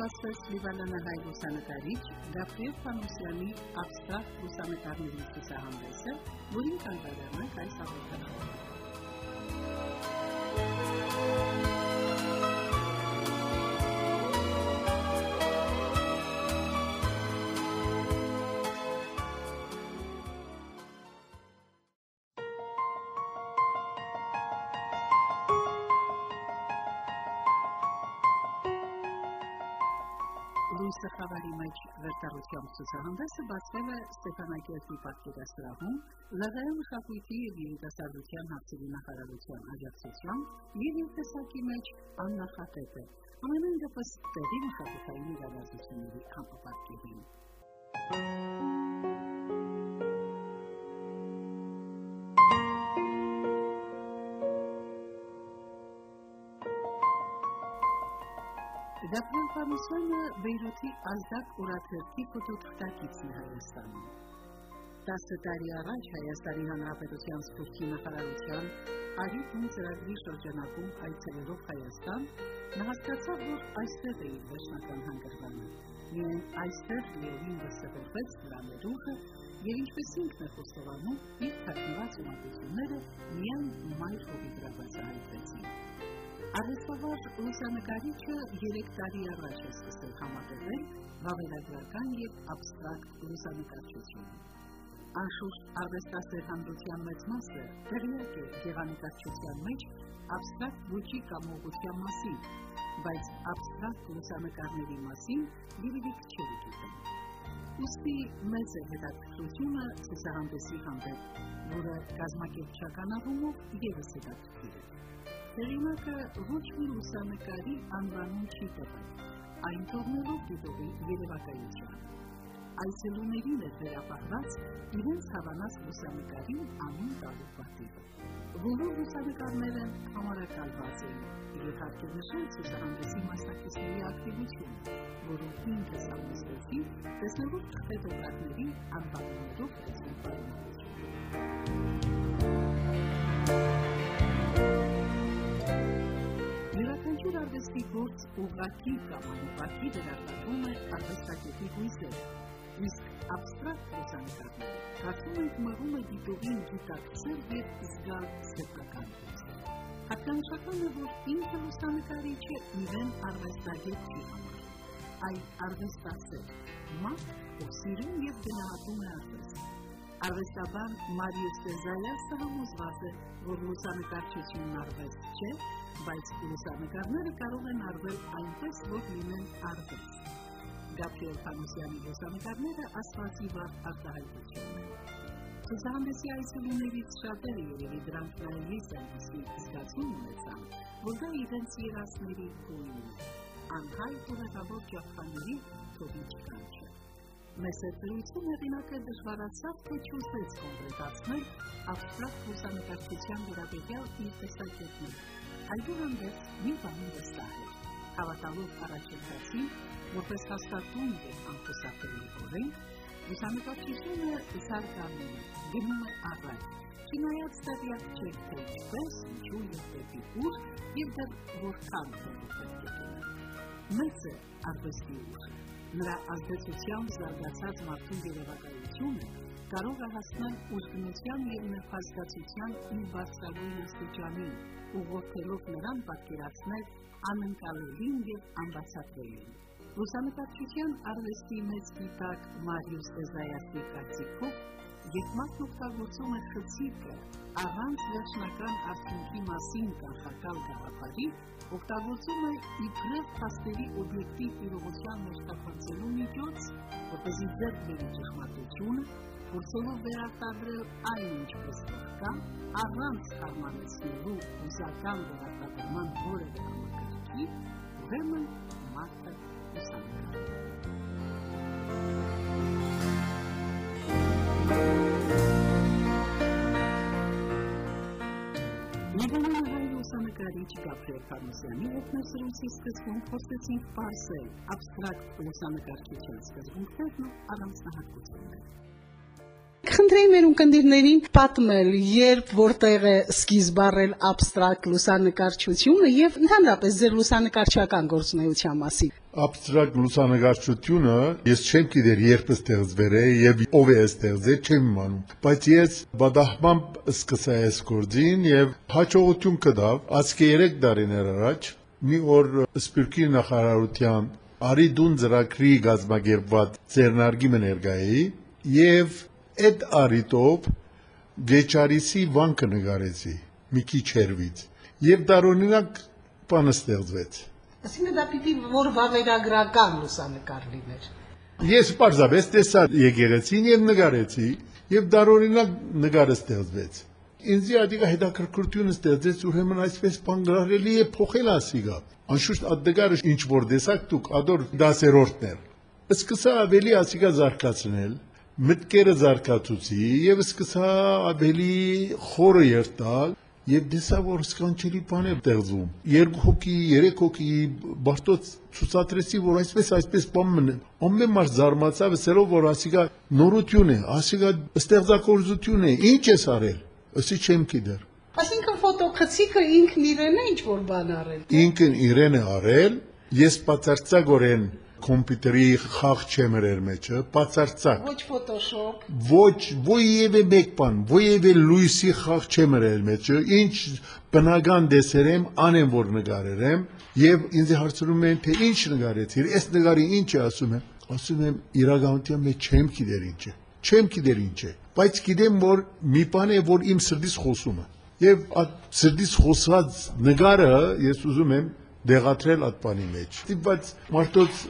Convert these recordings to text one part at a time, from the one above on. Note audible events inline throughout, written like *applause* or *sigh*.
պատրաստեց Լիբանանահայ լուսանկարիչ Գաբրիել Պանոսյանի «Աբստրակտ լուսանկարների ցուցահանդեսը», որին կանդրադառնանք այս հաղորդաշարում։ «Լույսը խավարի մեջ» վերտառությամբ ցուցահանդեսը բացվել է Ստեփանակերտի պատկերասրահում ԼՂՀ մշակույթի եւ երիտասարդության հարցերի նախարարության աջակցությամբ եւ ինտեսակի մեջ աննախադեպ է ամենայն դեպս տեղի մշակութային իրադարձությունների համապատկերին։ Գաբրիել Պանոսյանը Բեյրութի ազդակ օրաթերթի ֆոտոթղթակիցն է Հայաստանում։ 10 տարի առաջ Հայաստանի Հանրապետության սպորտի նախարարության Արի տուն ծրագրի շրջանակում այցելելով Հայաստան, նա հասկացավ, որ այստեղ է իր վերջնական հանգրվանը։ Միայն այստեղ լիովին դասավորվեց նրա ներուժը եւ ինչպես ինքն է խոստովանում, իր թաքնված ունակությունները միայն մայր հողի վրա Արվեստավար լուսանկարիչը 3 տարի առաջ է սկսել համատեղել վավերագրական եւ աբստրակտ լուսանկարչությունը։ Անշուշտ արվեստասեր հանրության մեծ մասը տեղյակ է գեղանկարչության մեջ աբստրակտ ոճի կամ ուղղության մասին, բայց աբստրակտ լուսանկարների մասին լիվիլիկ չեր գիտեն։ Ոստի մեծ է հետաքրքրությունը ցուցահանդեսի հանդեպ, որը կազմակերպչական առումով ևս հետաքրքիր է։ Հեղինակը ոչ մի լուսանկարի անվանում չի տվել, այն թողնելով դիտողի երևակայության։ Այցելուներին էր վերապահված իրենց հավանած լուսանկարին անուն տալու պատիվը։ Բոլոր լուսանկարները համարակալված էին եւ հարկ է նշել ցուցահանդեսի մասնակիցների ակտիվությունը, որում ինքը սամստեցի տեսնելով ֆոտոգրաֆների անվանումներով տեսնում պայմանություն։ Յուրաքանչյուր արվեստի գործ ուղղակի կամ անուղղակի վերարտադրում է արվեստագետի հույսերը, իսկ աբստրակտ լուսանկարները կարծում ենք մղում է դիտողին գիտակցել եւ զգալ սեփական Հատկանշական է, որ ինքը լուսանկարիչ է իրեն արվեստագետ չի համարում, այլ արվեստասեր, մարդ, ով սիրում եւ գնահատում է արվեստը։ Արվեստաբան Մարիուս Տեզայասը համոզված է, որ լուսանկարչությունն արվեստ չէ, բայց լուսանկարները կարող են արվել այնպես, որ լինեն արվեստ։ Գաբրիել Պանոսյանի լուսանկարները աստվածի վառ արտահայտություն են։ Ցուցահանդեսի այցելուներից շատերը երևի դրանք նայելիս այնպիսի զգացում ունեցան, որ դա իրենց երասների քույրն է, անհայտ ուղղավոր ճապխաների թողիչ կանչը։ Մեծ հետրություն հեղինակը դժվարացավ, թե չուզեց կոնկրետացնել աբստրակտ լուսանկարչության վերաբերյալ իր տեսակետները։ Այդուհանդերձ մի բան վստահ էր։ Հավատալով առաջընթացին, որպես հաստատուն եւ անխուսափելի օրենք, լուսանկարչությունը զարգանում է, գնում է առաջ, չնայած տեղյակ չէր, թե ինչպես, ինչու եւ դեպի ուր եւ դեռ որքան պետք է գնա։ Մեծ է արվեստի ուժը նրա ազդեցությամբ զարգացած մարդու երևակայությունը կարող է հասնել ուժգնության եւ նրբազգացության մի բարձրագույն աստիճանին, ուղղորդելով նրան պատկերացնել անընկալելին եւ անբացատրելին։ Լուսանկարչության արվեստի մեծ գիտակ Մարիուս Տեզայասի կարծիքով Երբ մարդն օգտագործում է խցիկը առանց վերջնական արդյունքի մասին կանխակալ գաղափարի, օգտագործում է իբրև փաստերի օբյեկտիվ իրողության մեջ տապացելու միջոց, որպեսզի ձեռք բերի ճշմարտությունը, փորձելով վերարտադրել այն ինչպես կա, առանց հարմարեցնելու հուսական վերարտադրման որևէ համակարգի, ուրեմն մարդը ուսանող Լուսանկարիչ Գաբրիել Պանոսյանի հետ մեր սրույցի սկզբում խոսեցինք պարսել աբստրակտ լուսանկարչության սկզբունքներն ու առանձնահատկությունները։ Խնդրեի մեր ունկնդիրներին պատմել, երբ որտեղ է սկիզբ առել աբստրակտ լուսանկարչությունը եւ ընդհանրապես ձեր լուսանկարչական գործունեության մասին։ Абստրակտ լուսանկարչությունը ես չեմ գիտեր երբ ստեղծվել է եւ ով է ստեղծել, չեմ իմանում, բայց ես բադահմամբ սկսա այս գործին եւ հաջողություն կդավ, ասկե 3 տարիներ առաջ մի օր Սպիրկի նախարարության Արի դուն ծրագրի գազագերբված ձեռնարկի մներգայի եւ այդ արիտով Գեչարիսի վանքը նկարեցի մի քիչ հերվից եւ դարօրինակ բան ստեղծվեց Այսինքն դա պիտի որ վավերագրական լուսանկար լիներ։ Ես պարզապես տեսա եկեղեցին եւ նկարեցի եւ դարօրինակ նկարը ստեղծվեց ինձ ադիգա հետաքրքրություն ստեղծեց ուրեմն այսպես բան գրարելի է փոխել ասիգա անշուշտ ադգարը ինչ որ տեսակ դուք ադոր 10-րդն էր սկսա ավելի ասիգա զարգացնել մտքերը զարգացուցի եւ սկսա ավելի խորը երտալ եւ դեսա որ սկանչելի բան է տեղում երկու հոգի երեք հոգի բարտոց ցուցադրեցի որ այսպես այսպես բան մնա ամեն մարդ զարմացավ ասելով որ ասիկա նորություն է ասիկա ստեղծագործություն է ինչ ես արել ասի չեմ գիտեր Այսինքն ֆոտոքցիկը ինքն իրեն է ինչ որ բան արել։ ինքն իրեն է արել ես բացարձակորեն կոմպյուտերի խաղ չեմ երել մեջը, բացարձակ։ Ոչ Photoshop։ Ոչ, ոյևէ մեկ բան, ոյևէ լույսի խաղ չեմ երել մեջը, ինչ բնական դեսերեմ, անեմ որ նկարերեմ, եւ ինձ հարցնում են թե ինչ նկարեցիր, այս նկարի ինչ է ասում եմ, ասում եմ իրականության մեջ չեմ գիտեր ինչ է, չեմ գիտեր ինչ է, բայց գիտեմ որ մի բան է որ իմ սրտից խոսում է։ Եվ այդ սրտից խոսած նկարը ես ուզում եմ դեղատրել այդ բանի մեջ։ Բայց մարդոց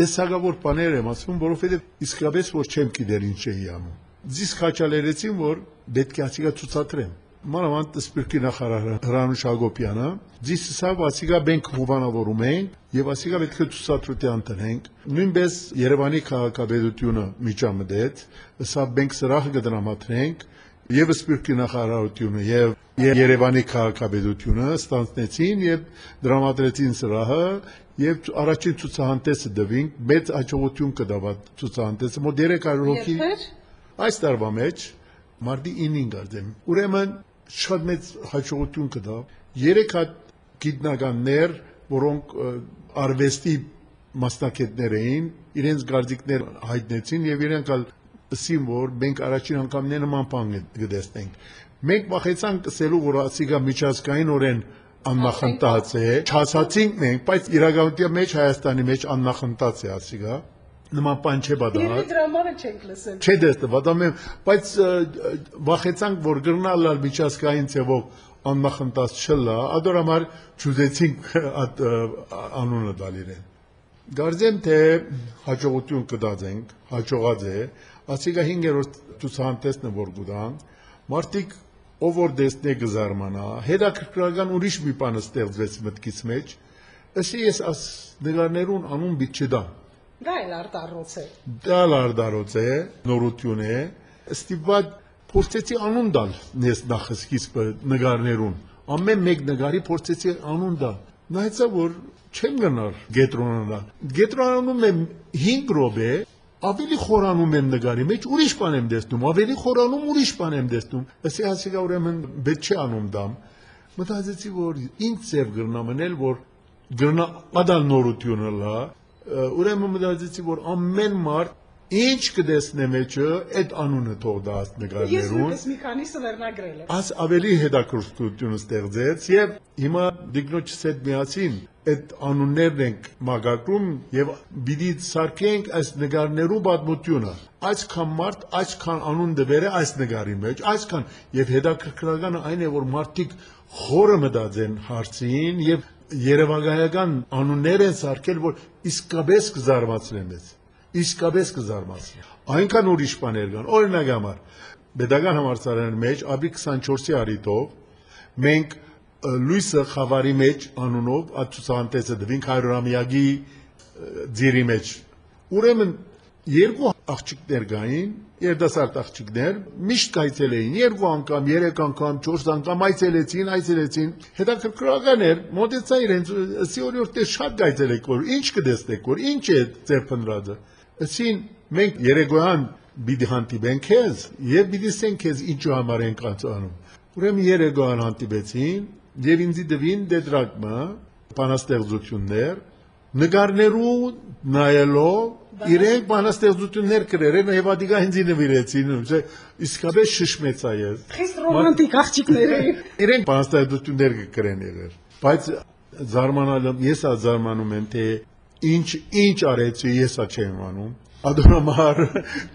դեսագավոր բաներ եմ ասում, որովհետև իսկապես որ չեմ գիտեր ինչ էի անում։ Ձիս քաչալերեցին, որ պետք է ասիգա ցուցադրեմ։ Մանավանդ Սպիրկի նախարարը Հրանուշ Հակոբյանը ձիս սավ ասիգա բենք հովանավորում են եւ ասիգա պետք է ցուցադրության տնենք։ Նույնպես Երևանի քաղաքապետությունը միջամտեց, սա բենք սրահը կդրամատրենք եւ Սպիրկի նախարարությունը եւ Երևանի քաղաքապետությունը ստանցնեցին եւ դրամատրեցին սրահը եւ առաջին ցուցահանդեսը դվին մեծ հաջողություն կդավ ցուցահանդեսը մոտ 300 հոգի այս տարվա մեջ մարտի 9-ին գարձեմ ուրեմն շատ մեծ հաջողություն կդավ երեք հատ գիտնականներ որոնք արվեստի մասնակիցներ էին իրենց գարձիկներ հայտնեցին եւ իրենք ալ ասին որ մենք առաջին անգամն նման բան կտեսնենք մենք վախեցանք ասելու որ ասիգա միջազգային օրեն աննախընտած է, չասացինք մենք, բայց իրականության մեջ Հայաստանի մեջ աննախընտած է ասիգա նման բան չէ բադա։ Իրի դրամանը չենք լսել։ Չէ դեստը, բադամեմ, բայց վախեցանք, որ գրնալալ միջազգային ցևով աննախընտած չլա, ադոր համար ճուզեցինք անունը դալիրեն։ Գարձեմ թե հաջողություն կդածենք, հաջողած է, ասիգա 5-րդ ցուցահանդեսն է որ գուտան, մարդիկ ով որ դեսնե գզարմանա, հետաքրքրական ուրիշ մի բան ստեղծվեց մտքից մեջ, ըսի ես աս նկարներուն անուն բիտ չդա։ Դա էլ արտարոց է։ Դա արտարոց է, նորություն է, ստիպված փորձեցի անուն դալ նես նախսկիզբը նկարներուն։ Ամեն մեկ նկարի փորձեցի անուն դալ։ Նայեցա որ չեմ գնար գետրոնանա։ Գետրոնանում եմ 5 րոպե, ավելի խորանում եմ նկարի մեջ, ուրիշ բան եմ տեսնում, ավելի խորանում ուրիշ բան եմ տեսնում։ Ասի ասիկա ուրեմն պետք չի անում դամ։ Մտածեցի, որ ինչ ձև գրնա մնել, որ գրնա ադալ նորությունը լա, ուրեմն մտածեցի, որ ամեն մարդ Ինչ կդեսնե մեջը այդ անունը թող դաս նկարներուն։ Ես մի քանիսը վերնագրել եմ։ Աս ավելի հետաքրքրություն ստեղծեց եւ հիմա դիգնոջս հետ միասին այդ անուններն ենք մագակում եւ պիտի սարքենք այս նկարներու պատմությունը այսքան մարդ այսքան անուն դվերը այս նկարի մեջ այսքան եւ հետաքրքրականը այն է որ մարդիկ խորը մտածեն հարցին եւ երևակայական անուններ են սարքել որ իսկապես կզարմացնեն մեզ իսկապես կզարմացնի։ Այնքան ուրիշ բաներ կան։ Օրինակ համար, pedagogan համալսարանի մեջ ապի 24-ի արիտով մենք լույսը խավարի մեջ անունով ացուցանտեսը դվին հայրամյակի ձիրի մեջ։ Ուրեմն երկու աղջիկներ կային, երդասարտ աղջիկներ, միշտ կայցել էին, երկու անգամ, երեք անգամ, չորս անգամ այցելեցին, այցելեցին։ Հետաքրքրական էր, մոտեցա իրենց, ասի օրիորդ շատ կայցելեք, որ ինչ կդեսնեք, որ ինչ է ձեր փնրածը։ Ասին մենք երեգոյան պիտի հանդիպենք քեզ եւ պիտի սեն քեզ ինչու համար ենք անում։ Ուրեմն երեգոյան հանդիպեցին եւ ինձ դվին դեդրակմա բանաստեղծություններ նկարներու նայելով իրենք բանաստեղծություններ գրել են եւ ադիգա հենց նվիրեցին ուսե իսկապես շշմեցա ես Խիստ ռոմանտիկ աղջիկներ էին։ իրենք բանաստեղծություններ գրեն եղել բայց զարմանալը ես ա զարմանում եմ թե ինչ ինչ արեցի ես ա չեմ անում Ադորամար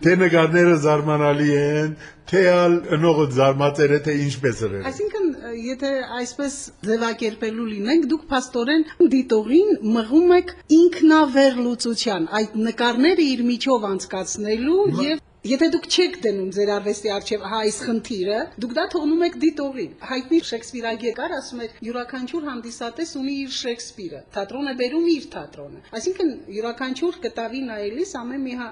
թե նկարները զարմանալի են թե ալ նողը զարմացել է թե ինչպես ըրել Այսինքն, եթե այսպես ձևակերպելու լինենք, դուք փաստորեն դիտողին մղում եք ինքնավերլուծության, այդ նկարները իր միջով անցկացնելու եւ Եթե դուք չեք դնում ձեր արվեստի արչև այս խնդիրը, դուք դա թողնում եք դիտողին։ Հայտնի Շեքսպիրագի կար, ասում էր, յուրաքանչյուր հանդիսատես ունի իր Շեքսպիրը։ Թատրոնը բերում իր թատրոնը։ Այսինքն յուրաքանչյուր կտավի նայելիս ամեն մի հա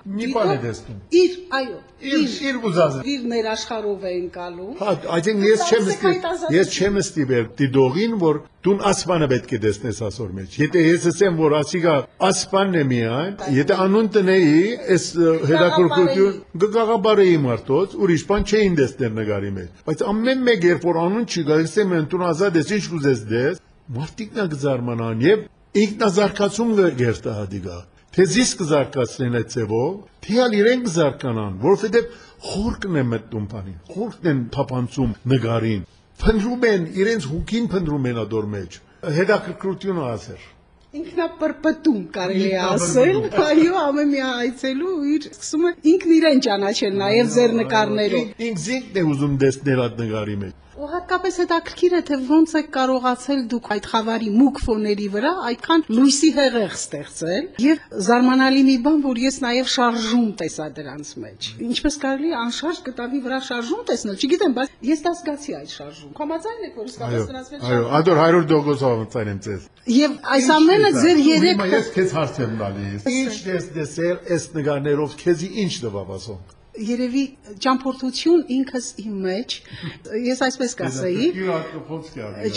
Իր, այո, իր իր ուզածը իր ներաշխարով է ընկալում։ Հա, այսինքն ես չեմ Սա ստի, ազատություն։ ես չեմ ստիպել դիդողին, որ դու ասպանը պետք է տեսնես ասոր մեջ։ Եթե ես ասեմ, որ ասիգա ասպանն է միայն, եթե անուն տնեի, այս հետաքրքրություն գգաղաբարեի մարդոց, ուրիշ բան չէին տեսնել նկարի մեջ։ Բայց ամեն մեկ երբ որ անուն չկա, ասեմ են դու ազատ ես, ինչ կուզես դես, մարդիկն ա գզարմանան եւ ինքնազարգացում գերտա հադիգա։ Թե զիս կզարկացնեն այդ ձևով, թե ալ իրենք կզարկանան, որովհետև խորկն է մտնում բանին, խորկն են փափանցում նկարին, փնտրում են իրենց հուքին փնտրում են ադոր մեջ, հետաքրքրությունը ասեր։ Ինքնապրպտում կարելի է ասել, այո, ամեն մի այցելու իր սկսում է ինքն իրեն ճանաչել նաև ձեր նկարներով։ Ինքս ինքն է ուզում տեսնել այդ նկարի մեջ։ Ու հատկապես հետաքրքիր է թե ոնց եք կարողացել դուք այդ խավարի մուկ ֆոների վրա այդքան լույսի հեղեղ ստեղծել եւ զարմանալի մի բան որ ես նաեւ շարժում տեսա դրանց մեջ ինչպես կարելի անշարժ կտավի վրա շարժում տեսնել չգիտեմ բայց ես դա զգացի այդ շարժում համաձայն եք որ Այո, իսկապես դրանց մեջ այո, ադոր 100% հավատալ եմ ձեզ։ եւ այս ամենը ձեր երեք Հիմա ես քեզ հարց եմ տալիս։ Ինչ ես տեսել այս նկարներով քեզի ինչ դվավասոն։ երևի ճամփորդություն ինքս իմ մեջ ես այսպես կասեի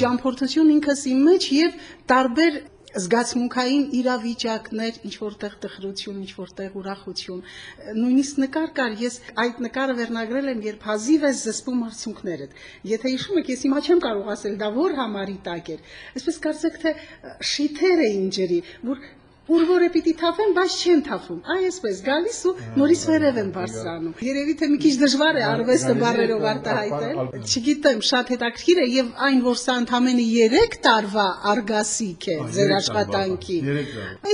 ճամփորդություն ինքս իմ մեջ եւ տարբեր զգացմունքային իրավիճակներ, ինչ որտեղ տխրություն, ինչ որտեղ ուրախություն, նույնիսկ նկար կար, ես այդ նկարը վերնագրել եմ, երբ հազիվ ես զսպում արցունքներդ։ Եթե հիշում եք, ես հիմա չեմ կարող ասել դա որ համարի տակ էր։ Այսպես կարծեք թե շիթեր էին ջրի, որ Ուր որը պիտի թափեն, բայց չեն թափում։ Այ այսպես գալիս ու նորից վերև են բարձրանում։ Երևի թե մի քիչ դժվար է արվեստը բառերով արտահայտել։ Չգիտեմ, շատ հետաքրքիր է եւ այն, որ սա ընդամենը 3 տարվա արգասիկ է ձեր աշխատանքի։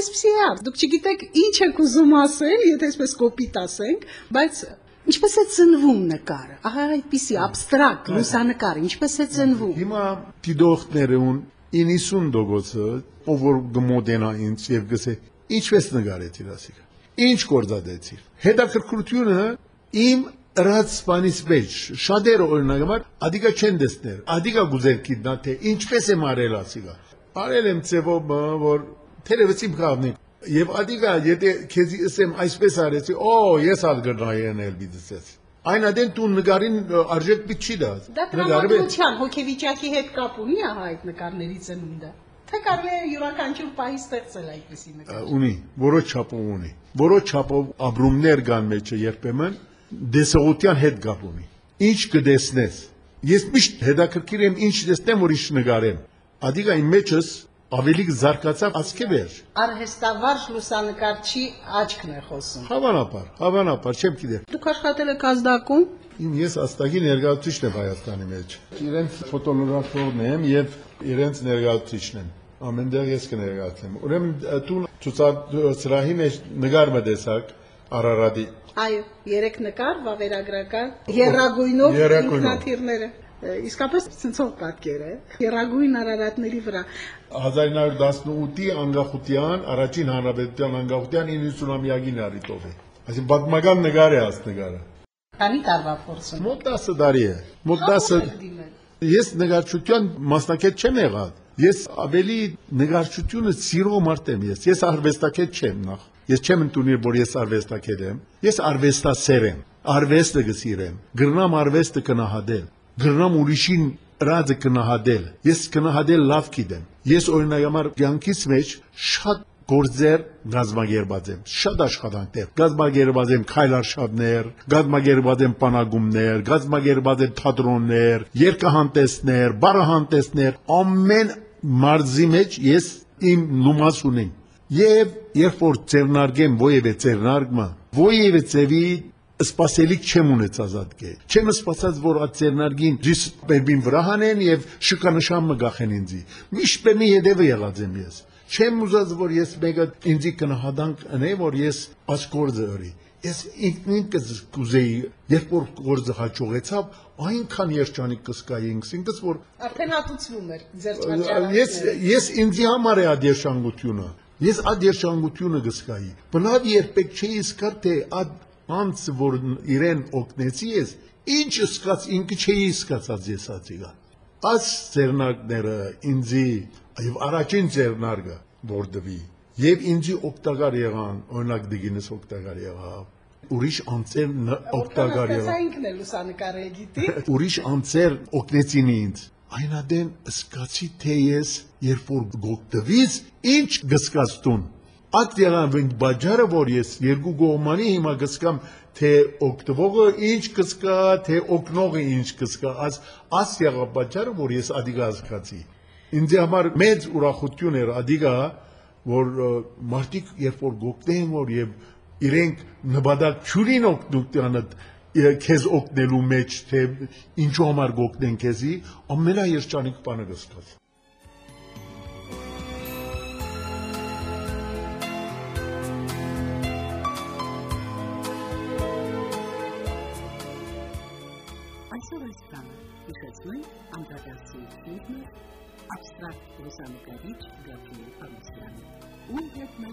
Այսպեսի է, դուք չգիտեք ինչ եք ուզում ասել, եթե այսպես կոպիտ ասենք, բայց Ինչպես է ծնվում նկարը։ Ահա այդպիսի абստրակտ լուսանկար, ինչպես է ծնվում։ Հիմա դիդողներուն 90%-ը ով որ գմոդենա ինձ եւ գսե ինչպես նկարեցիր ասիկ ինչ կորզադեցիր հետաքրքրությունը իմ ըրած սպանից մեջ շատերը օրինակ համար ադիգա չեն դեսներ ադիգա գուզեր կիտնա թե ինչպես եմ արել ասիկա արել եմ ծևով որ թերևս իմ կավնի եւ ադիգա եթե քեզի ասեմ այսպես արեցի օ ես ալ գրնայեն էլ բիդսես այն adեն դու նկարին արժեք պիտ չի դա Դա տրամադրության հոգեվիճակի հետ կապ ունի ահա այդ նկարների ծնունդը։ Թե կարելի է յուրաքանչյուր պահի ստեղծել այդպիսի նկար։ ունի, որոշ չափով ունի։ Որոշ չափով ապրումներ կան մեջը երբեմն դեսողության հետ կապ ունի։ Ինչ կդեսնես։ Ես միշտ հետաքրքիր եմ ինչ տեսնեմ, որ ինչ նկարեմ։ Ադիգա իմ մեջս ավելի զարգացավ ասկե վերջ։ Արհեստավարժ լուսանկարչի աչքն է խոսում։ Հավանաբար, հավանաբար, չեմ գիտեմ։ Դուք աշխատել եք ազդակում։ Իմ ես աստագի ներկայացուցիչն եմ Հայաստանի մեջ։ Իրենց ֆոտոլոգիաtorն եմ եւ իրենց ներկայացուցիչն եմ։ Ամենտեղ ես կներկայացնեմ։ Ուրեմն դու ցուցադրահի մեջ նկար մտեսակ Արարատի Այո, երեք նկար, վավերագրական, երագույնով Եռագույնով։ ինքնաթիռները։ Իսկապես ցնցող պատկեր է։ Երագույն արարատների վրա։ 1918-ի անկախության, առաջին հանրապետության անկախության 90-ամյակին արիտով է։ Այսինքն պատմական նկար է աս նկարը։ Քանի տարվա փորձում։ Մոտ 10 տարի է։ Մոտ 10 Ես նկարչության մասնակից չեմ եղած։ Ես ավելի նկարչությունը սիրո մարդ եմ ես։ Ես արվեստագետ չեմ նախ։ Ես չեմ ընդունի, որ ես արվեստագետ եմ։ Ես արվեստասեր եմ։ Արվեստը գսիրեմ։ Գրնամ արվեստը կնահատել։ Գրնամ ուրիշին ռաձը կնահատել։ Ես կնահատել լավ գիտեմ։ Ես օրինակ համար կյանքից մեջ շատ գործեր գազագերբած եմ շատ աշխատանքներ գազագերբած եմ քայլարշավներ գազագերբած եմ պանագումներ գազագերբած եմ թատրոններ երկհանտեսներ բարահանտեսներ ամեն մարզի մեջ ես իմ նոմաս ունեմ Եվ երբ որ ձեռնարկեմ ովևէ ձեռնարկմա, ովևէ ձևի սպասելիք չեմ ունեցած ադկե։ Չեմ սպասած, որ այդ ձեռնարկին դիս բերբին վրա հանեն եւ շկանշան մը գախեն ինձի։ Միշտ բեմի հետևը եղած եմ ես։ Չեմ ուզած, որ ես մեկը ինձի կնահատանք ընե, որ ես ասկորձը ըրի։ Ես ինքնինքս կուզեի, երբ որ գործը հաջողեցավ, այնքան երջանիկ կսկայի ինքսինքս, որ արդեն հատուցվում էր ձեր ճանաչարանը։ Ես ես ինձի համար է այդ երջանկությունը։ Ես այդ երջանկությունը կսկայի։ Բնավ երբեք չի իսկար թե այդ անց որ իրեն օգնեցի ես, ինչ սկաց ինքը չի սկացած ես ածիգա։ Աս ձեռնարկները ինձի եւ առաջին ձեռնարկը որ դվի եւ ինձի օգտակար եղան, օրինակ դիգինս օգտակար եղավ ուրիշ անձեր օգտակար եղան։ Սա ինքն է լուսանկարը գիտի։ *laughs* Ուրիշ անձեր օգնեցին ինձ։ Այնադեն սկացի թե ես երբ որ գոկտվից ինչ գսկացտուն։ Այդ եղան վինդ բաժարը որ ես երկու գոմանի հիմա գսկամ թե օգտվողը ինչ կսկա, թե օգնողը ինչ կսկա, աս աս եղավ բաժարը որ ես ադիգա ասկացի։ Ինձ համար մեծ ուրախություն էր ադիգա որ մարդիկ երբ որ գոկտեն որ եւ իրենք նպատակ ճուրին օգնությանը քեզ օգնելու մեջ թե ինչու համար գոկտեն քեզի ամենաերջանիկ բանը գստած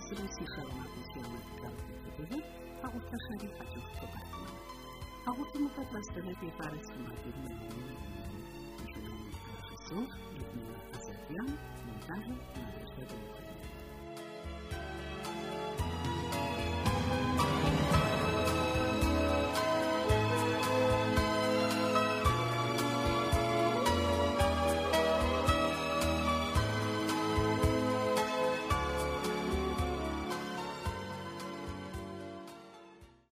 հետ մեզ ռուսի շարունակությունը կազմակերպել հաղորդաշարի հաջող թողարկումը։ Հաղորդումը պատրաստել է Պարիսում ակերմենի Ժողովրդի